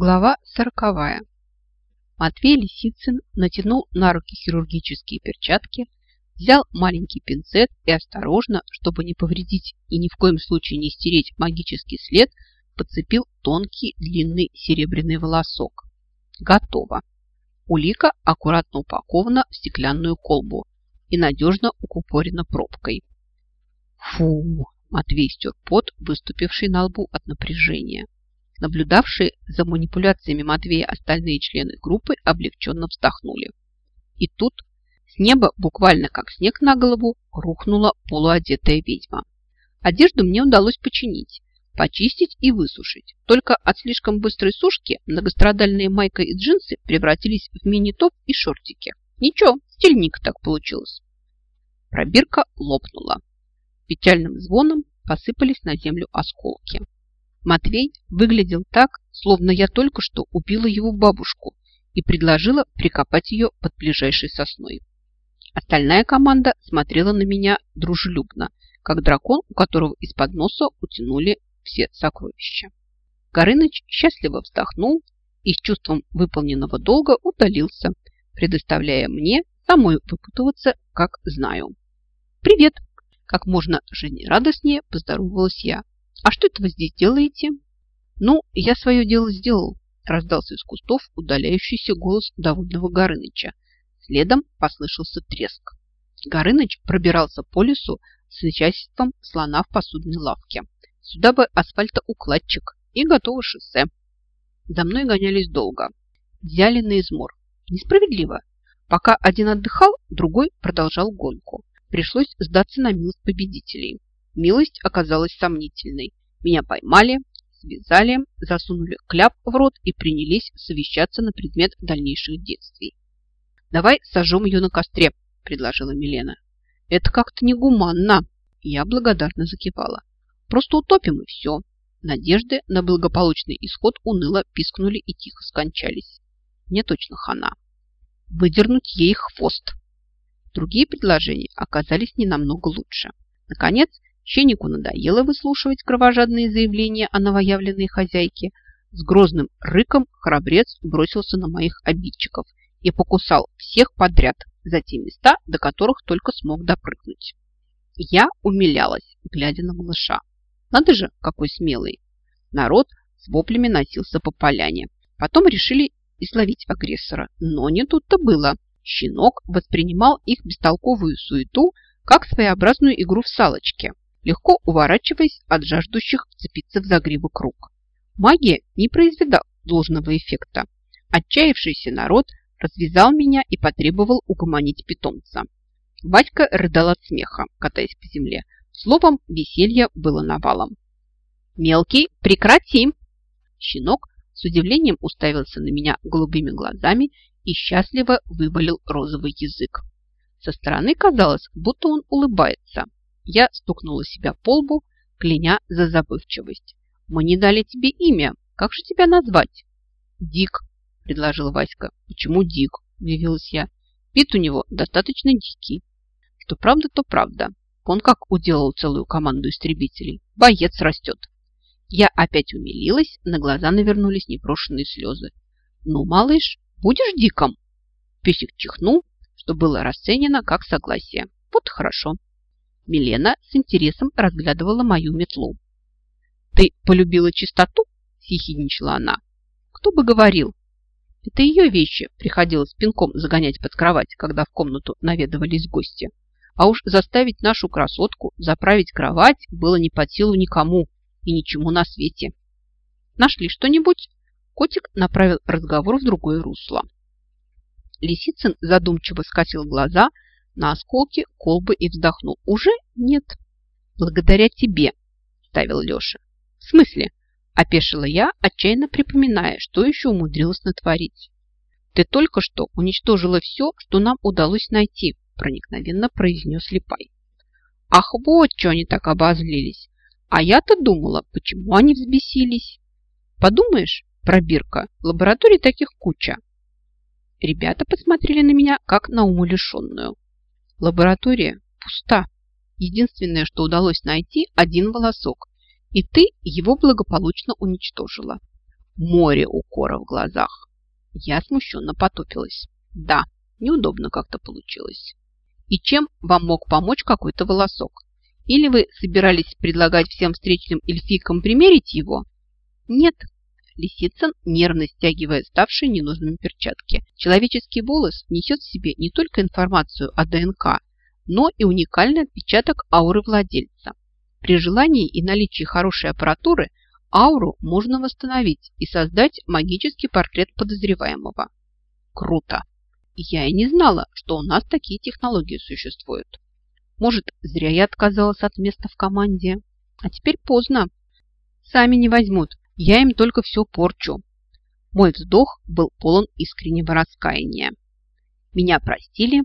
Глава сороковая. Матвей Лисицын натянул на руки хирургические перчатки, взял маленький пинцет и осторожно, чтобы не повредить и ни в коем случае не стереть магический след, подцепил тонкий длинный серебряный волосок. Готово. Улика аккуратно упакована в стеклянную колбу и надежно укупорена пробкой. Фу! Матвей стер пот, выступивший на лбу от напряжения. Наблюдавшие за манипуляциями Матвея остальные члены группы облегченно вздохнули. И тут с неба, буквально как снег на голову, рухнула полуодетая ведьма. Одежду мне удалось починить, почистить и высушить. Только от слишком быстрой сушки многострадальные майка и джинсы превратились в мини-топ и шортики. Ничего, стильник так получилось. Пробирка лопнула. Печальным звоном посыпались на землю осколки. Матвей выглядел так, словно я только что убила его бабушку и предложила прикопать ее под ближайшей сосной. Остальная команда смотрела на меня дружелюбно, как дракон, у которого из-под носа утянули все сокровища. Горыныч счастливо вздохнул и с чувством выполненного долга удалился, предоставляя мне самой выпутываться, как знаю. «Привет!» – как можно жизнерадостнее поздоровалась я, «А что это вы здесь делаете?» «Ну, я свое дело сделал», – раздался из кустов удаляющийся голос довольного Горыныча. Следом послышался треск. Горыныч пробирался по лесу с начальством слона в посудной лавке. Сюда бы асфальтоукладчик и готово шоссе. За мной гонялись долго. Взяли на измор. Несправедливо. Пока один отдыхал, другой продолжал гонку. Пришлось сдаться на милость победителей. Милость оказалась сомнительной. Меня поймали, связали, засунули кляп в рот и принялись совещаться на предмет дальнейших действий. «Давай сожжем ее на костре», – предложила Милена. «Это как-то негуманно». Я благодарно закивала. «Просто утопим и все». Надежды на благополучный исход уныло пискнули и тихо скончались. Мне точно хана. Выдернуть ей хвост. Другие предложения оказались не намного лучше. Наконец, Щеннику надоело выслушивать кровожадные заявления о новоявленной хозяйке. С грозным рыком храбрец бросился на моих обидчиков и покусал всех подряд за те места, до которых только смог допрыгнуть. Я умилялась, глядя на малыша. Надо же, какой смелый. Народ с воплями носился по поляне. Потом решили изловить агрессора, но не тут-то было. Щенок воспринимал их бестолковую суету как своеобразную игру в салочки легко уворачиваясь от жаждущих вцепиться в загривок рук. Магия не произвела должного эффекта. Отчаявшийся народ развязал меня и потребовал угомонить питомца. Вадька рыдал от смеха, катаясь по земле. Словом, веселье было навалом. «Мелкий, прекрати!» Щенок с удивлением уставился на меня голубыми глазами и счастливо вывалил розовый язык. Со стороны казалось, будто он улыбается, я стукнула себя по лбу, кляня за забывчивость. «Мы не дали тебе имя. Как же тебя назвать?» «Дик», – предложил Васька. «Почему Дик?» – удивилась я. «Вид у него достаточно дикий». Что правда, то правда. Он как уделал целую команду истребителей. Боец растет. Я опять умилилась, на глаза навернулись непрошенные слезы. «Ну, малыш, будешь диком?» Песик чихнул, что было расценено как согласие. Вот хорошо. Милена с интересом разглядывала мою метлу. «Ты полюбила чистоту?» – съехидничала она. «Кто бы говорил?» Это ее вещи приходилось пинком загонять под кровать, когда в комнату наведывались гости. А уж заставить нашу красотку заправить кровать было не под силу никому и ничему на свете. Нашли что-нибудь? Котик направил разговор в другое русло. Лисицын задумчиво скосил глаза – на осколки колбы и вздохнул. «Уже нет». «Благодаря тебе», – ставил Леша. «В смысле?» – опешила я, отчаянно припоминая, что еще умудрилась натворить. «Ты только что уничтожила все, что нам удалось найти», – проникновенно произнес Липай. «Ах, вот что они так обозлились! А я-то думала, почему они взбесились. Подумаешь, пробирка, лабораторий таких куча». Ребята посмотрели на меня, как на умалишенную. Лаборатория пуста. Единственное, что удалось найти, один волосок. И ты его благополучно уничтожила. море укора в глазах. Я смущенно потупилась. Да, неудобно как-то получилось. И чем вам мог помочь какой-то волосок? Или вы собирались предлагать всем встречным эльфикам примерить его? Нет. Лисицын, нервно стягивая ставшие ненужными перчатки. Человеческий волос несет в себе не только информацию о ДНК, но и уникальный отпечаток ауры владельца. При желании и наличии хорошей аппаратуры ауру можно восстановить и создать магический портрет подозреваемого. Круто! Я и не знала, что у нас такие технологии существуют. Может, зря я отказалась от места в команде. А теперь поздно. Сами не возьмут. Я им только все порчу. Мой вздох был полон искреннего раскаяния. Меня простили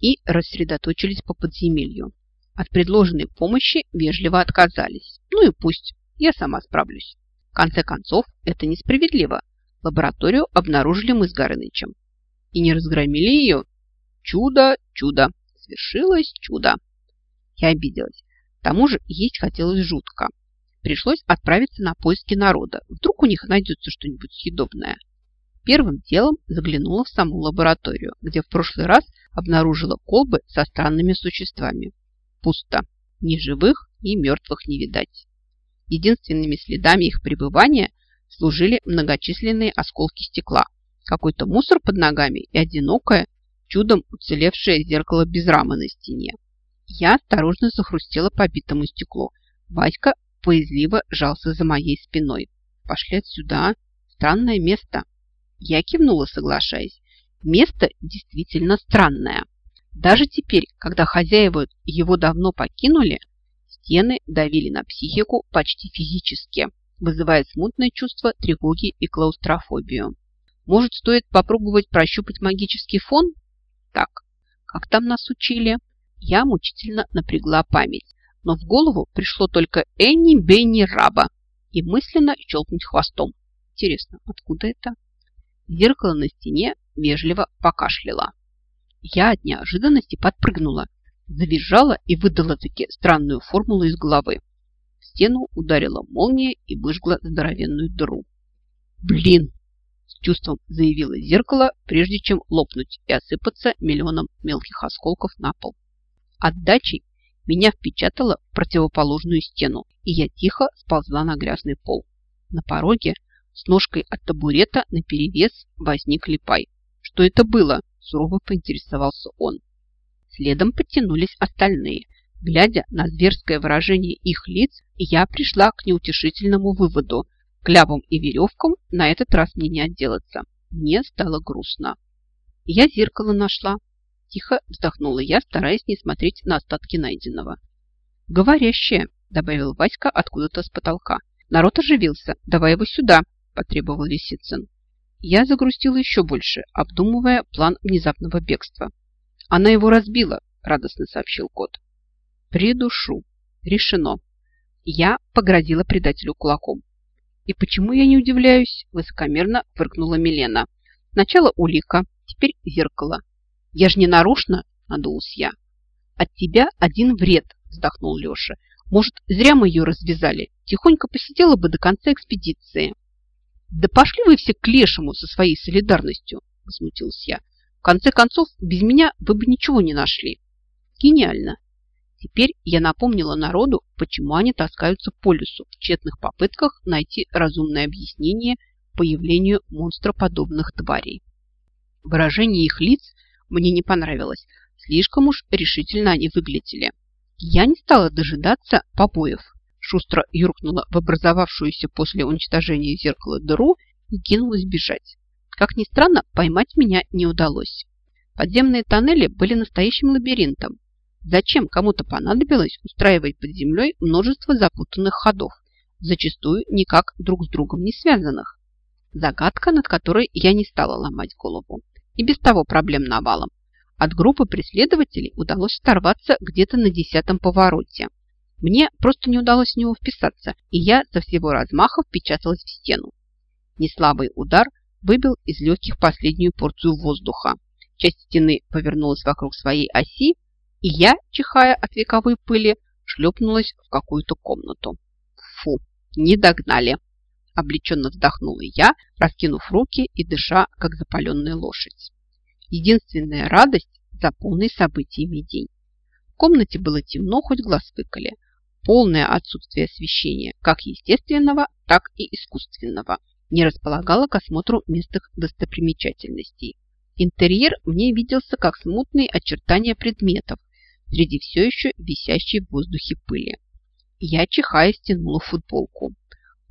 и рассредоточились по подземелью. От предложенной помощи вежливо отказались. Ну и пусть, я сама справлюсь. В конце концов, это несправедливо. Лабораторию обнаружили мы с Горынычем. И не разгромили ее. Чудо, чудо. Свершилось чудо. Я обиделась. К тому же есть хотелось жутко. Пришлось отправиться на поиски народа. Вдруг у них найдется что-нибудь съедобное. Первым делом заглянула в саму лабораторию, где в прошлый раз обнаружила колбы со странными существами. Пусто. Ни живых, ни мертвых не видать. Единственными следами их пребывания служили многочисленные осколки стекла, какой-то мусор под ногами и одинокое, чудом уцелевшее зеркало без рамы на стене. Я осторожно захрустела по битому стеклу. Васька поязливо жался за моей спиной. «Пошли отсюда. Странное место». Я кивнула, соглашаясь. Место действительно странное. Даже теперь, когда хозяева его давно покинули, стены давили на психику почти физически, вызывая смутное чувство тревоги и клаустрофобию. Может, стоит попробовать прощупать магический фон? Так, как там нас учили? Я мучительно напрягла память, но в голову пришло только Энни Бенни Раба и мысленно щелкнуть хвостом. Интересно, откуда это? Зеркало на стене вежливо покашляла. Я от неожиданности подпрыгнула, завизжала и выдала таки странную формулу из головы. В стену ударила молния и выжгла здоровенную дыру. «Блин!» – с чувством заявило зеркало, прежде чем лопнуть и осыпаться миллионом мелких осколков на пол. Отдачей меня впечатало в противоположную стену, и я тихо сползла на грязный пол. На пороге с ножкой от табурета наперевес возник Липай. «Что это было?» – сурово поинтересовался он. Следом подтянулись остальные. Глядя на зверское выражение их лиц, я пришла к неутешительному выводу. Клявом и веревкам на этот раз мне не отделаться. Мне стало грустно. Я зеркало нашла. Тихо вздохнула я, стараясь не смотреть на остатки найденного. «Говорящее», – добавил Васька откуда-то с потолка. «Народ оживился. Давай его сюда», – потребовал Лисицын. Я загрустила еще больше, обдумывая план внезапного бегства. Она его разбила, радостно сообщил кот. Придушу. Решено. Я погрозила предателю кулаком. И почему я не удивляюсь? Высокомерно фыркнула Милена. Сначала улика, теперь зеркало. Я же не нарочно, надулась я. От тебя один вред, вздохнул Леша. Может, зря мы ее развязали. Тихонько посидела бы до конца экспедиции. Да пошли вы все к лешему со своей солидарностью, возмутилась я конце концов, без меня вы бы ничего не нашли. Гениально. Теперь я напомнила народу, почему они таскаются по лесу в тщетных попытках найти разумное объяснение появлению монстроподобных тварей. Выражение их лиц мне не понравилось. Слишком уж решительно они выглядели. Я не стала дожидаться побоев. Шустро юркнула в образовавшуюся после уничтожения зеркала дыру и кинулась бежать. Как ни странно, поймать меня не удалось. Подземные тоннели были настоящим лабиринтом. Зачем кому-то понадобилось устраивать под землей множество запутанных ходов, зачастую никак друг с другом не связанных? Загадка, над которой я не стала ломать голову. И без того проблем навалом. От группы преследователей удалось оторваться где-то на десятом повороте. Мне просто не удалось в него вписаться, и я со всего размаха впечаталась в стену. Неслабый удар – выбил из легких последнюю порцию воздуха. Часть стены повернулась вокруг своей оси, и я, чихая от вековой пыли, шлепнулась в какую-то комнату. Фу, не догнали. Облеченно вздохнула я, раскинув руки и дыша, как запаленная лошадь. Единственная радость за полный событиями день. В комнате было темно, хоть глаз выколи. Полное отсутствие освещения, как естественного, так и искусственного, не располагало к осмотру местных достопримечательностей. Интерьер мне виделся как смутные очертания предметов среди все еще висящей в воздухе пыли. Я, чихая, стянула футболку.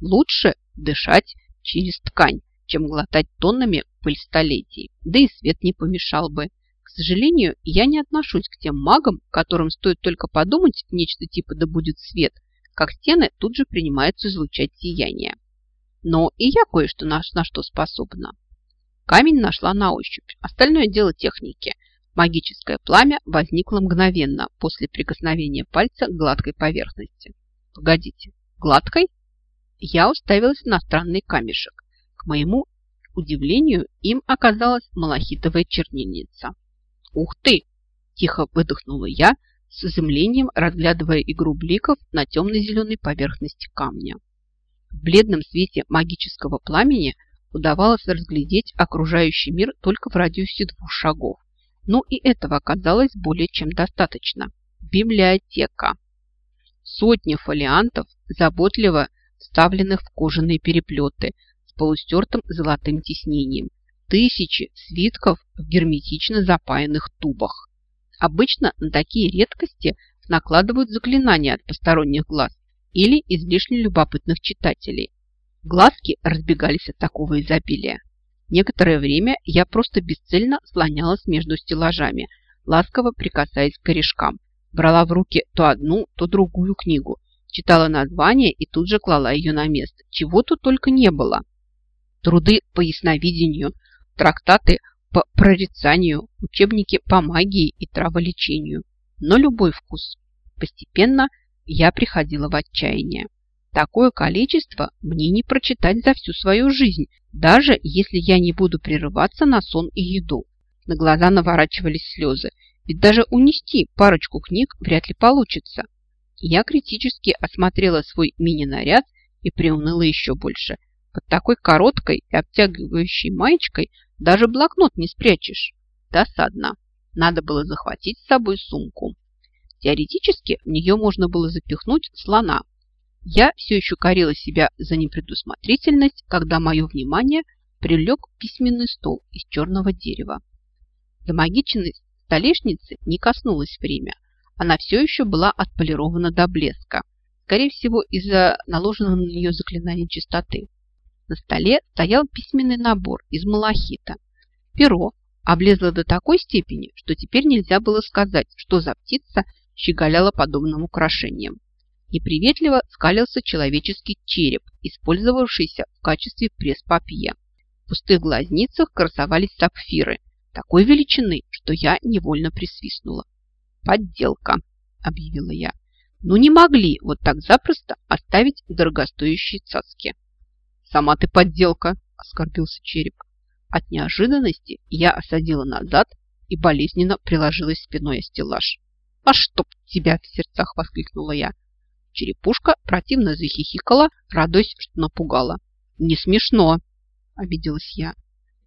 Лучше дышать через ткань, чем глотать тоннами пыль столетий. Да и свет не помешал бы. К сожалению, я не отношусь к тем магам, которым стоит только подумать нечто типа «да будет свет», как стены тут же принимаются излучать сияние. Но и я кое-что на, на что способна. Камень нашла на ощупь. Остальное дело техники. Магическое пламя возникло мгновенно после прикосновения пальца к гладкой поверхности. Погодите, гладкой? Я уставилась на странный камешек. К моему удивлению, им оказалась малахитовая чернильница. «Ух ты!» – тихо выдохнула я, с изумлением разглядывая игру бликов на темно-зеленой поверхности камня. В бледном свете магического пламени удавалось разглядеть окружающий мир только в радиусе двух шагов. Но и этого оказалось более чем достаточно. Библиотека. Сотни фолиантов, заботливо вставленных в кожаные переплеты с полустертым золотым тиснением. Тысячи свитков в герметично запаянных тубах. Обычно на такие редкости накладывают заклинания от посторонних глаз или излишне любопытных читателей. Глазки разбегались от такого изобилия. Некоторое время я просто бесцельно слонялась между стеллажами, ласково прикасаясь к корешкам. Брала в руки то одну, то другую книгу, читала название и тут же клала ее на место. Чего тут только не было. Труды по ясновидению, трактаты по прорицанию, учебники по магии и траволечению. Но любой вкус. Постепенно я приходила в отчаяние. Такое количество мне не прочитать за всю свою жизнь, даже если я не буду прерываться на сон и еду. На глаза наворачивались слезы, ведь даже унести парочку книг вряд ли получится. Я критически осмотрела свой мини-наряд и приуныла еще больше. Под такой короткой и обтягивающей маечкой даже блокнот не спрячешь. Досадно. Надо было захватить с собой сумку. Теоретически в нее можно было запихнуть слона. Я все еще корила себя за непредусмотрительность, когда мое внимание прилег письменный стол из черного дерева. Замагиченной столешницы не коснулось время. Она все еще была отполирована до блеска. Скорее всего, из-за наложенного на нее заклинания чистоты. На столе стоял письменный набор из малахита. Перо облезло до такой степени, что теперь нельзя было сказать, что за птица – щеголяла подобным украшением. Неприветливо скалился человеческий череп, использовавшийся в качестве пресс-папье. В пустых глазницах красовались сапфиры, такой величины, что я невольно присвистнула. «Подделка», – объявила я. «Ну не могли вот так запросто оставить дорогостоящие цацки». «Сама ты подделка», – оскорбился череп. От неожиданности я осадила назад и болезненно приложилась спиной о стеллаж. «А чтоб тебя!» – в сердцах воскликнула я. Черепушка противно захихикала, радуясь, что напугала. «Не смешно!» – обиделась я.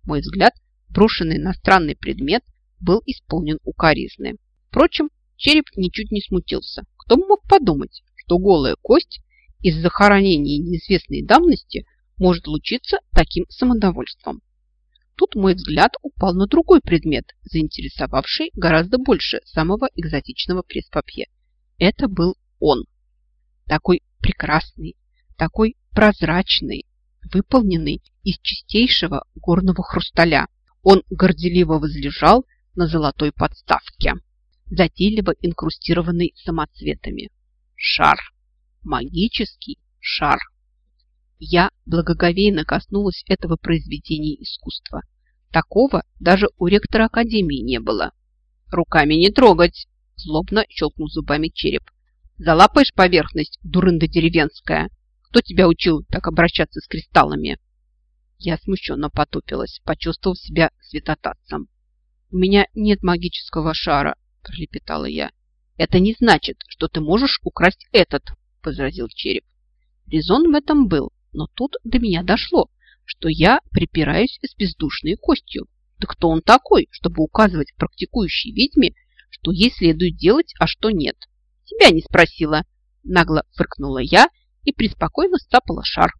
Мой взгляд, брошенный на странный предмет, был исполнен укоризны. Впрочем, череп ничуть не смутился. Кто мог подумать, что голая кость из захоронения неизвестной давности может лучиться таким самодовольством. Тут мой взгляд упал на другой предмет, заинтересовавший гораздо больше самого экзотичного пресс-папье. Это был он. Такой прекрасный, такой прозрачный, выполненный из чистейшего горного хрусталя. Он горделиво возлежал на золотой подставке, затейливо инкрустированный самоцветами. Шар. Магический шар. Я благоговейно коснулась этого произведения искусства. Такого даже у ректора академии не было. «Руками не трогать!» – злобно щелкнул зубами череп. «Залапаешь поверхность, дурында деревенская? Кто тебя учил так обращаться с кристаллами?» Я смущенно потупилась, почувствовав себя святотатцем. «У меня нет магического шара», – пролепетала я. «Это не значит, что ты можешь украсть этот», – возразил череп. Резон в этом был, Но тут до меня дошло, что я припираюсь с бездушной костью. Да кто он такой, чтобы указывать практикующей ведьме, что ей следует делать, а что нет? Тебя не спросила. Нагло фыркнула я и преспокойно стапала шар.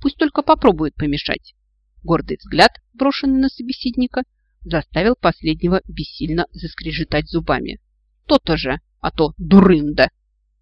Пусть только попробует помешать. Гордый взгляд, брошенный на собеседника, заставил последнего бессильно заскрежетать зубами. То-то же, а то дурында.